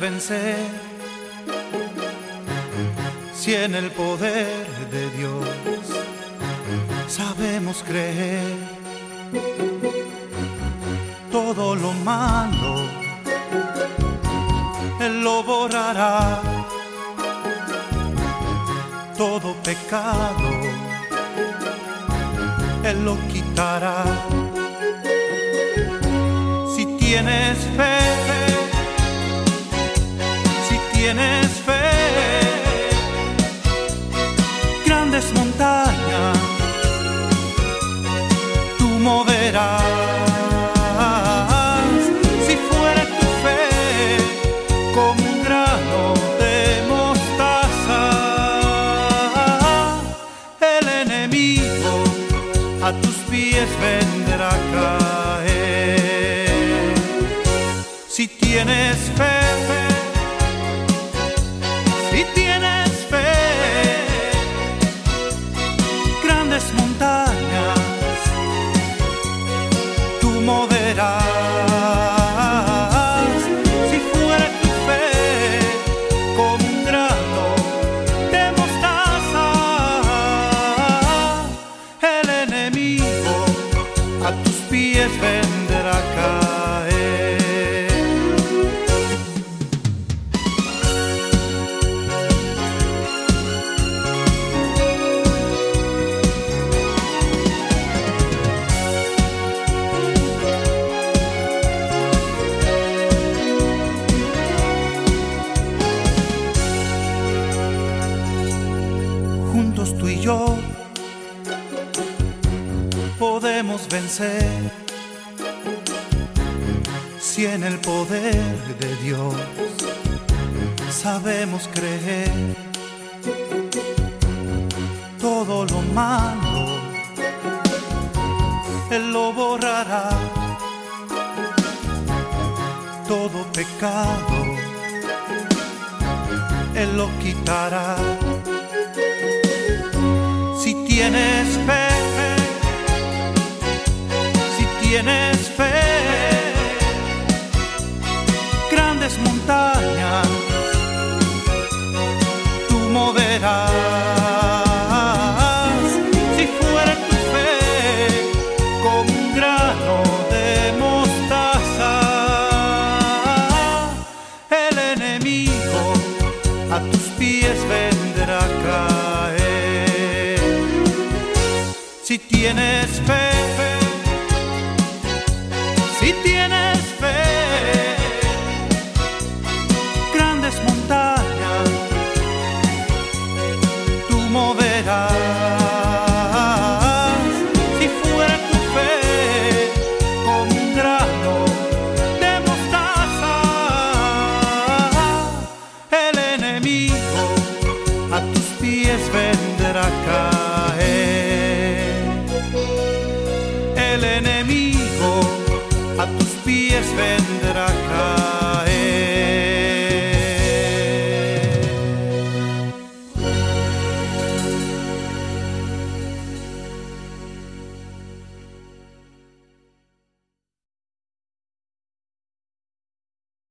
vencer si en el poder de Dios sabemos creer? Todo lo malo, Él lo borrará. Todo pecado, Él lo quitará. Si tienes fe, Si tienes fe, si tienes vendrá a juntos tú y yo podemos vencer. Si en el poder de Dios sabemos creer todo lo malo Él lo borrará. Todo pecado Él lo quitará tienes fe, grandes montañas tú moverás. Si fuera tu fe como un grano de mostaza, el enemigo a tus pies vendrá a caer. Si tienes fe, El